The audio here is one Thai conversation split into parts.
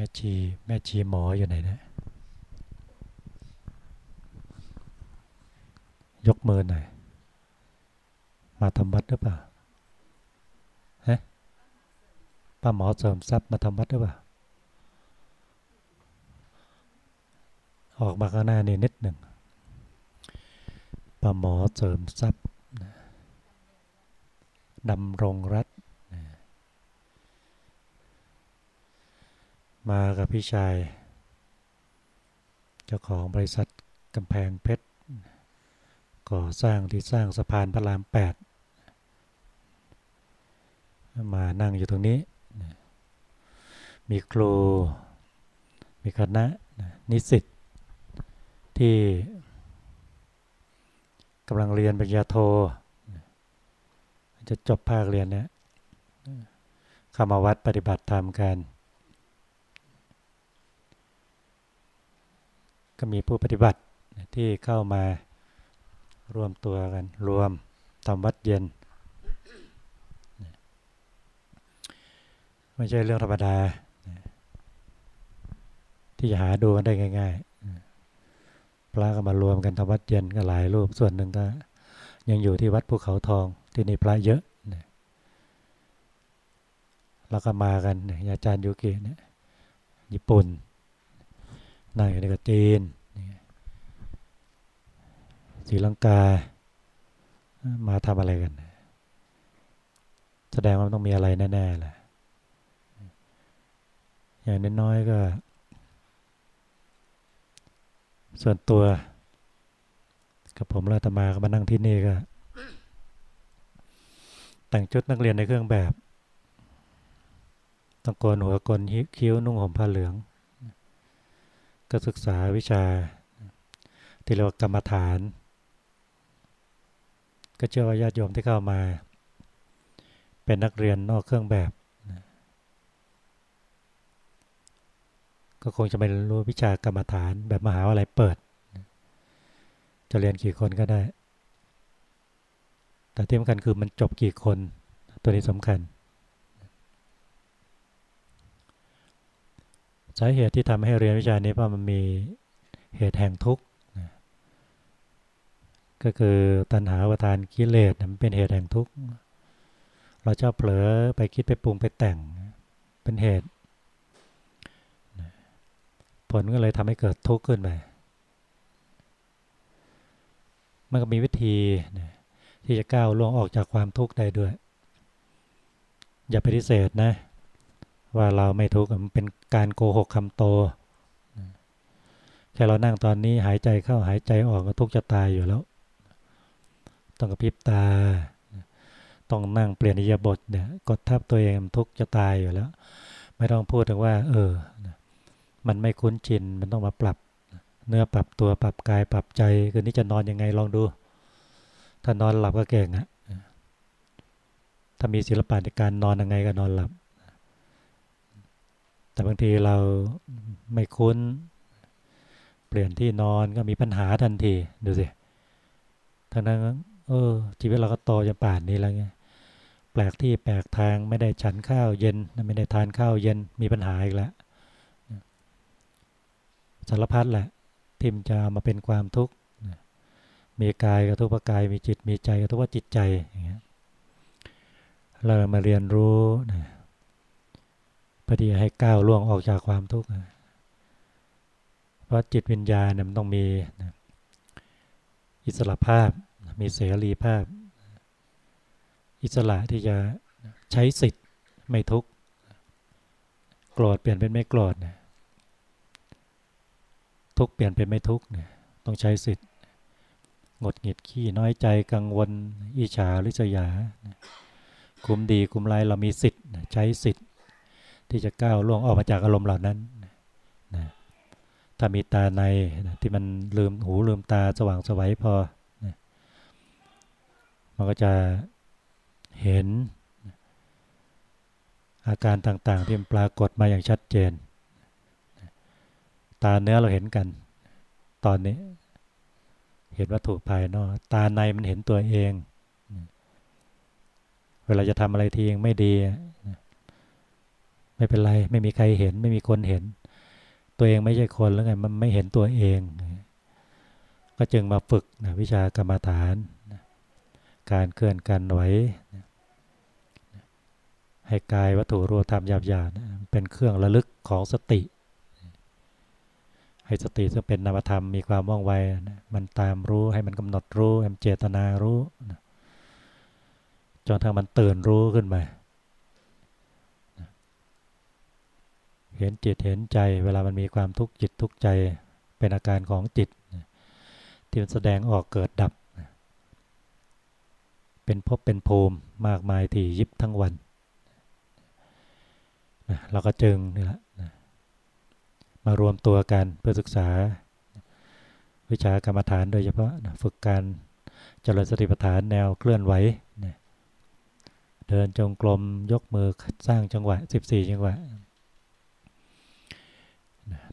ม่ชี แม่ชีหมออยู่ไหนนะ ยกมือหน่อย มาทำวัดหรือเปล่าฮะป้าหมอเสริมทรัพย์มาทำวัดหรือเปล่า ออกมาข้างหน้านี่นิดหนึ่งป้าหมอเสริมทรัพย์ดำรงรัฐ มากับพี่ชายเจ้าของบริษัทกำแพงเพชรก่อสร้างที่สร้างสะพานพระรามแปดมานั่งอยู่ตรงนี้ มีครู มีคณะนิสิตที่กำลังเรียนปริญญาโท จะจบภาคเรียนเนี่ยเข้ามาวัดปฏิบัติธรรมกัน ก็มีผู้ปฏิบัติที่เข้ามารวมตัวกัน รวมทำวัดเย็น ไม่ใช่เรื่องธรรมดา ที่จะหาดูกันได้ง่าย ๆ พระก็มารวมกันทำวัดเย็นก็หลายรูปส่วนหนึ่งก็ ยังอยู่ที่วัดภูเขาทองที่นี่พระเยอะแล้วก็มากันอาจารย์ยุกิเนี่ยญี่ปุ่น นั่งอยู่ในกจีนศรีลังกา มาทำอะไรกัน แสดงว่าต้องมีอะไรแน่ๆแหละอย่างน้อยๆก็ ส่วนตัวกับผมและตมาก็มานั่งที่นี่ก็ แต่งชุดนักเรียนในเครื่องแบบต้องโกนหัวโกนคิ้วนุ่งห่มผ้าเหลือง ก็ศึกษาวิชา ที่เรียกว่ากรรมฐาน ก็เชื่อว่าญาติโยมที่เข้ามา เป็นนักเรียนนอกเครื่องแบบ ก็คงจะไม่รู้วิชากรรมฐานแบบมหาวิทยาลัยเปิด จะเรียนกี่คนก็ได้ แต่ที่สำคัญคือมันจบกี่คนตัวนี้สำคัญ สาเหตุที่ทำให้เรียนวิชานี้เพราะมันมีเหตุแห่งทุกข์ก็คือตัณหาวัฏานกิเลสมันเป็นเหตุแห่งทุกข์เราชอบเผลอไปคิดไปปรุงไปแต่งเป็นเหตุ ผลก็เลยทำให้เกิดทุกข์ขึ้นไปมันก็มีวิธีที่จะก้าวล่วงออกจากความทุกข์ได้ด้วย อย่าปฏิเสธนะ ว่าเราไม่ทุกข์มันเป็นการโกหกคำโต แค่เรานั่งตอนนี้หายใจเข้าหายใจออกก็ทุกข์จะตายอยู่แล้ว ต้องกระพริบตา ต้องนั่งเปลี่ยนอิยาบทเนี่ยกดทับตัวเองทุกข์จะตายอยู่แล้ว ไม่ต้องพูดถึงว่า เออ มันไม่คุ้นชินมันต้องมาปรับ เนื้อปรับตัวปรับกายปรับใจคืนนี้จะนอนยังไงลองดู ถ้านอนหลับก็เก่งอะถ้ามีศิลปะในการนอนยังไงก็นอนหลับ แต่บางทีเราไม่คุ้น เปลี่ยนที่นอนก็มีปัญหาทันทีดูสิทั้งนั้นเออชีวิตเราก็โตจนป่านนี้แล้วไงแปลกที่แปลกทางไม่ได้ฉันข้าวเย็นไม่ได้ทานข้าวเย็นมีปัญหาอีกแล้วสารพัดแหละทิมจะมาเป็นความทุกข์มีกายกระทุกกายมีจิตมีใจกระทุกว่าจิตใจอย่างเงี้ยเรามาเรียนรู้นะ พื่อที่ให้ก้าวล่วงออกจากความทุกข์เพราะจิตวิญญาณมันต้องมีอิสระภาพ มีเสรีภาพ อิสระที่จะใช้สิทธิ์ไม่ทุกข์โกรธเปลี่ยนเป็นไม่โกรธทุกข์เปลี่ยนเป็นไม่ทุกข์ต้องใช้สิทธิ์งดหงิดขี้น้อยใจกังวลอิจฉาริษยา คุมดีคุมไรเรามีสิทธิ์ใช้สิทธิ์ ที่จะก้าวล่วงออกมาจากอารมณ์เหล่านั้นนะถ้ามีตาในนะที่มันลืมหูลืมตาสว่างสวัยพอนะมันก็จะเห็นอาการต่างๆที่มันปรากฏมาอย่างชัดเจน ตาเนื้อเราเห็นกัน ตอนนี้ เห็นวัตถุภายนอก ตาในมันเห็นตัวเอง เวลาจะทำอะไรทีเองไม่ดี ไม่เป็นไรไม่มีใครเห็น ไม่มีคนเห็น ตัวเองไม่ใช่คนแล้วไงมันไม่เห็นตัวเอง ก็จึงมาฝึกนะวิชากรรมฐาน การเคลื่อนการไหวให้กายวัตถุรูปธรรมหยาบๆนะเป็นเครื่องระลึกของสติ ให้สติซึ่งเป็นนามธรรมมีความว่องไวนะมันตามรู้ให้มันกำหนดรู้ให้มันเจตนารู้นะจนทางมันตื่นรู้ขึ้นมา เห็นจิตเห็นใจ เวลามันมีความทุกข์จิตทุกข์ใจเป็นอาการของจิตที่มันแสดงออกเกิดดับ เป็นพบเป็นภูมิมากมายที่ยิบทั้งวันเราก็จึงนี่แหละมารวมตัวกันเพื่อศึกษา วิชากรรมฐานโดยเฉพาะฝึกการเจริญสติปัฏฐานแนวเคลื่อนไหวเดินจงกรมยกมือสร้างจังหวะ 14 จังหวะ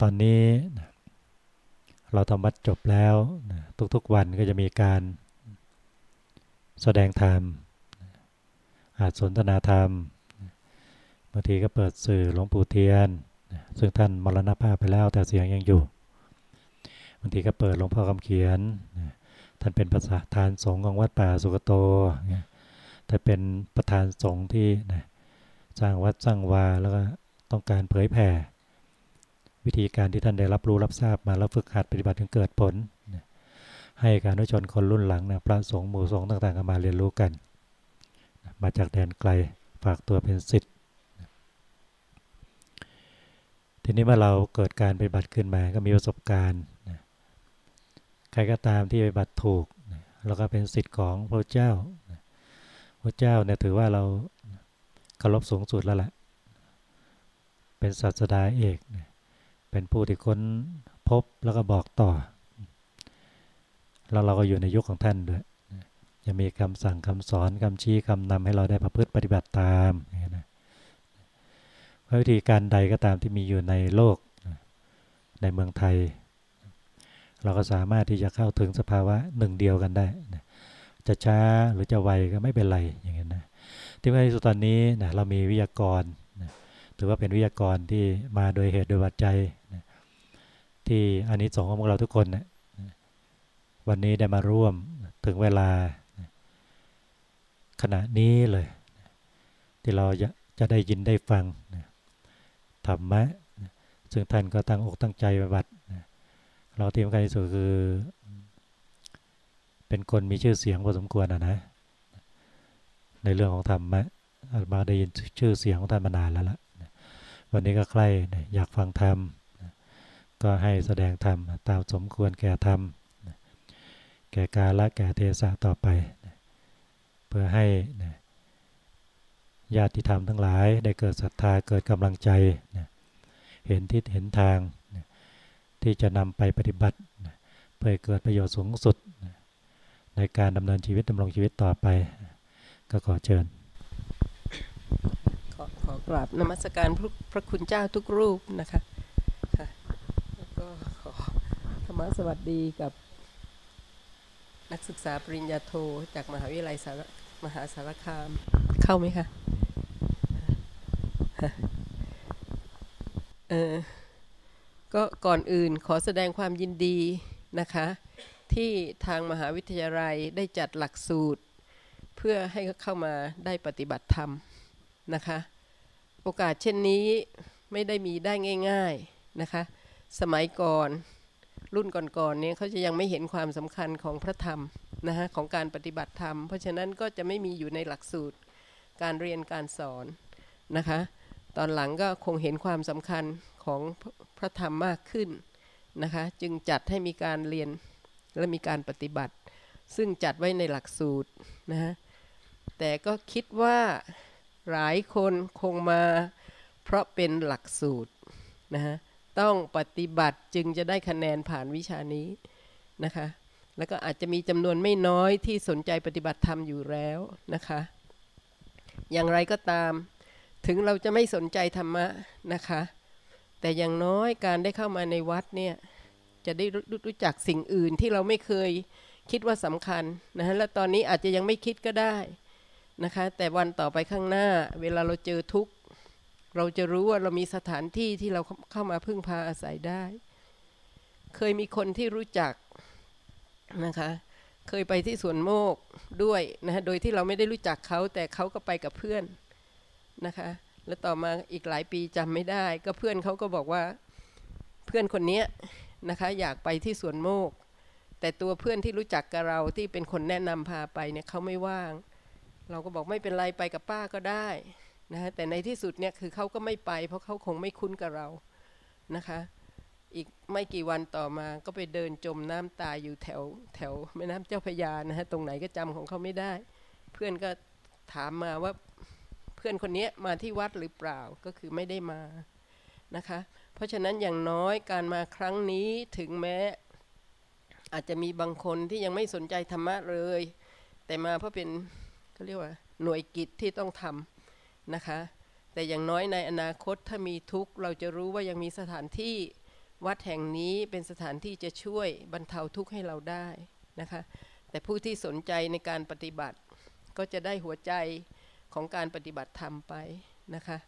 ตอนนี้เราทำวัดจบแล้วทุกๆวันก็จะมีการแสดงธรรมอาจสนทนาธรรมบางทีก็เปิดสื่อหลวงปู่เทียน ซึ่งท่านมรณภาพไปแล้วแต่เสียงยังอยู่บางทีก็เปิดหลวงพ่อคำเขียน ท่านเป็นประธานสงฆ์ของวัดป่าสุกโตท่านเป็นประธานสงฆ์ที่สร้างวัดสร้างวาแล้วก็ต้องการเผยแผ่ วิธีการที่ท่านได้รับรู้รับทราบมาแล้วฝึกหัดปฏิบัติถึงเกิดผล ให้การนุชนคนรุ่นหลังนะพระสงฆ์หมู่สงฆ์ต่างๆมาเรียนรู้กัน มาจากแดนไกลฝากตัวเป็นสิทธิ์ทีนี้เมื่อเราเกิดการปฏิบัติขึ้นมาก็มีประสบการณ์ใครก็ตามที่ปฏิบัติถูกแล้วก็เป็นสิทธิ์ของพระเจ้าพระเจ้าเนี่ยถือว่าเราเคารพสูงสุดแล้วแหละเป็นศาสดาเอก เป็นผู้ที่ค้นพบแล้วก็บอกต่อ แล้วเราก็อยู่ในยุคของท่านด้วยจะมีคำสั่งคำสอนคำชี้คำนำให้เราได้ประพฤติปฏิบัติตามนะวิธีการใดก็ตามที่มีอยู่ในโลกในเมืองไทย เราก็สามารถที่จะเข้าถึงสภาวะหนึ่งเดียวกันได้จะช้าหรือจะไวก็ไม่เป็นไรอย่างนี้นะที่ในสุดตอนนี้นะเรามีวิทยากร ถือว่าเป็นวิทยากรที่มาโดยเหตุโดยปัจจัยที่อันนี้สองของเราทุกคนนะวันนี้ได้มาร่วมถึงเวลา ขณะนี้เลย ที่เราจะจะได้ยินได้ฟังธรรมะซึ่งท่านก็ตั้งอกตั้งใจปฏิบัติเราที่สำคัญที่สุดคือ เป็นคนมีชื่อเสียงพอสมควรนะนะ ในเรื่องของธรรมะมาได้ยินชื่อเสียงของท่านมานานแล้วล่ะ วันนี้ก็ใกล้อยากฟังธรรมก็ให้แสดงธรรมตามสมควรแก่ธรรมแก่กาละแก่เทศะต่อไป เพื่อให้ญาติธรรมทั้งหลายได้เกิดศรัทธาเกิดกำลังใจ เห็นทิศเห็นทาง ที่จะนำไปปฏิบัติ เพื่อเกิดประโยชน์สูงสุด ในการดำเนินชีวิตดำรงชีวิตต่อไป ก็ขอเชิญ กราบนมัสการพระพระคุณเจ้าทุกรูปนะคะค่ะแล้วก็ขอธรรมสวัสดีกับ นักศึกษาปริญญาโทจากมหาวิทยาลัยสารมหาสารคาม เข้าไหมคะเออก็ก่อนอื่นขอแสดงความยินดีนะคะ ที่ทางมหาวิทยาลัยได้จัดหลักสูตร เพื่อให้เข้ามาได้ปฏิบัติธรรมนะคะ โอกาสเช่นนี้ไม่ได้มีได้ง่ายๆนะคะ สมัยก่อนรุ่นก่อนๆเนี่ยเขาจะยังไม่เห็นความสำคัญของพระธรรมนะฮะของการปฏิบัติธรรม เพราะฉะนั้นก็จะไม่มีอยู่ในหลักสูตรการเรียนการสอนนะคะ ตอนหลังก็คงเห็นความสำคัญของพระธรรมมากขึ้นนะคะ จึงจัดให้มีการเรียนและมีการปฏิบัติ ซึ่งจัดไว้ในหลักสูตรนะฮะแต่ก็คิดว่า หลายคนคงมา เพราะเป็นหลักสูตรนะฮะต้องปฏิบัติจึงจะได้คะแนนผ่านวิชานี้นะคะ แล้วก็อาจจะมีจำนวนไม่น้อยที่สนใจปฏิบัติธรรมอยู่แล้วนะคะ อย่างไรก็ตาม ถึงเราจะไม่สนใจธรรมะนะคะ แต่อย่างน้อยการได้เข้ามาในวัดเนี่ยจะได้รู้จักสิ่งอื่นที่เราไม่เคยคิดว่าสำคัญนะฮะและตอนนี้อาจจะยังไม่คิดก็ได้ นะคะ แต่วันต่อไปข้างหน้า เวลาเราเจอทุกข์ เราจะรู้ว่าเรามีสถานที่ที่เราเข้ามาพึ่งพาอาศัยได้ เคยมีคนที่รู้จักนะคะ เคยไปที่สวนโมกด้วยนะะโดยที่เราไม่ได้รู้จักเขา แต่เขาก็ไปกับเพื่อนนะคะ แล้วต่อมาอีกหลายปีจำไม่ได้ ก็เพื่อนเขาก็บอกว่าเพื่อนคนนี้นะคะอยากไปที่สวนโมก แต่ตัวเพื่อนที่รู้จักกับเราที่เป็นคนแนะนำพาไปเนี่ยเขาไม่ว่าง เราก็บอกไม่เป็นไรไปกับป้าก็ได้นะฮะแต่ในที่สุดเนี่ยคือเขาก็ไม่ไป เพราะเขาคงไม่คุ้นกับเรานะคะ อีกไม่กี่วันต่อมาก็ไปเดินจมน้ำตายอยู่แถวแถวแม่น้ำเจ้าพยานะฮะตรงไหนก็จำของเขาไม่ได้ เพื่อนก็ถามมาว่าเพื่อนคนนี้มาที่วัดหรือเปล่าก็คือไม่ได้มานะคะ เพราะฉะนั้นอย่างน้อยการมาครั้งนี้ถึงแม้ อาจจะมีบางคนที่ยังไม่สนใจธรรมะเลย แต่มาเพราะเป็น เขาเรียกว่าหน่วยกิจที่ต้องทำนะคะ แต่อย่างน้อยในอนาคตถ้ามีทุกข์เราจะรู้ว่ายังมีสถานที่วัดแห่งนี้เป็นสถานที่จะช่วยบรรเทาทุกข์ให้เราได้นะคะ แต่ผู้ที่สนใจในการปฏิบัติ ก็จะได้หัวใจของการปฏิบัติธรรมไปนะคะ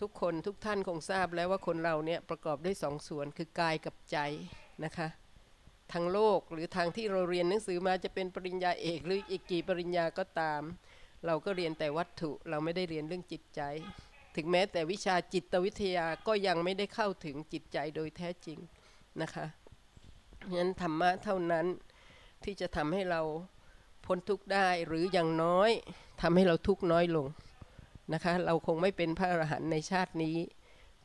ทุกคนทุกท่านคงทราบแล้วว่าคนเราเนี่ยประกอบด้วยสองส่วนคือกายกับใจนะคะ ทางโลก หรือทางที่เราเรียนหนังสือมาจะเป็นปริญญาเอก หรืออีกกี่ปริญญาก็ตาม เราก็เรียนแต่วัตถุเราไม่ได้เรียนเรื่องจิตใจ ถึงแม้แต่วิชาจิตวิทยาก็ยังไม่ได้เข้าถึงจิตใจโดยแท้จริงนะคะงั้นธรรมะเท่านั้นที่จะทำให้เราพ้นทุกข์ได้หรืออย่างน้อยทำให้เราทุกข์น้อยลงนะคะ เราคงไม่เป็นพระอรหันต์ในชาตินี้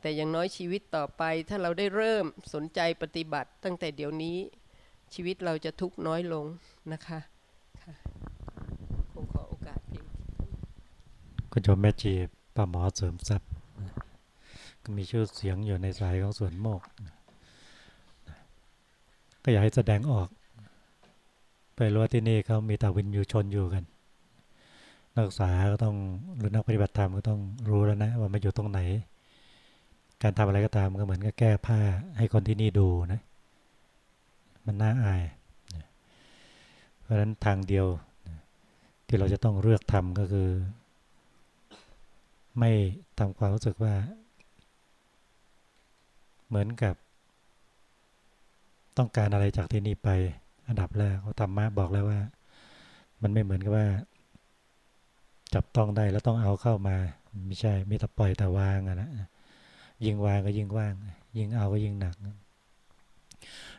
แต่อย่างน้อยชีวิตต่อไปถ้าเราได้เริ่มสนใจปฏิบัติตั้งแต่เดี๋ยวนี้ ชีวิตเราจะทุกข์น้อยลงนะคะค่ะคงขอโอกาสเพียงคุณโยมแม่จีป้าหมอเสริมทรัพย์ก็มีชื่อเสียงอยู่ในสายของสวนโมก ก็อยากให้แสดงออก ไปรู้ว่าที่นี่เขามีต่วินยูชนอยู่กัน นักศึกษาก็ต้องหรือนักปฏิบัติธรรมก็ต้องรู้แล้วนะว่ามาอยู่ตรงไหน การทำอะไรก็ตามก็เหมือนกับแก้ผ้าให้คนที่นี่ดูนะ มันน่าอาย เพราะฉะนั้นทางเดียวที่เราจะต้องเลือกทำก็คือ ไม่ทำความรู้สึกว่า เหมือนกับ ต้องการอะไรจากที่นี่ไป อันดับแรกเขาธรรมะบอกแล้วว่า มันไม่เหมือนกับว่า จับต้องได้แล้วต้องเอาเข้ามา ไม่ใช่มีแต่ปล่อยแต่วางอะนะยิงวางก็ยิงว่าง ยิงเอาก็ยิงหนัก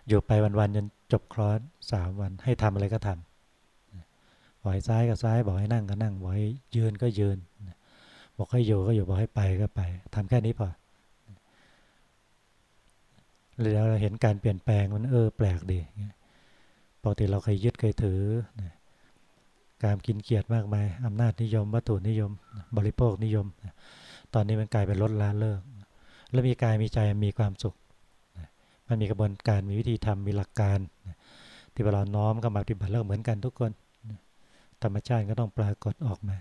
อยู่ไปวันๆจนจบคลอสสามวัน ให้ทำอะไรก็ทำบอกให้ซ้ายก็ซ้ายบอกให้นั่งก็นั่งบอกให้ยืนก็ยืน บอกให้อยู่ก็อยู่บอกให้ไปก็ไปทำแค่นี้พอแล้วเราเห็นการเปลี่ยนแปลงมันเออแปลกดีปกติเราเคยยึดเคยถือการกินเกียรติมากมายอำนาจนิยม วัตถุนิยม บริโภคนิยม ตอนนี้มันกลายเป็นลดละเลิก แล้วมีกายมีใจมีความสุข มันมีกระบวนการมีวิธีทำมีหลักการ ที่เวลาน้อมเข้ามาปฏิบัติแล้วเหมือนกันทุกคน ธรรมชาติก็ต้องปรากฏออกมา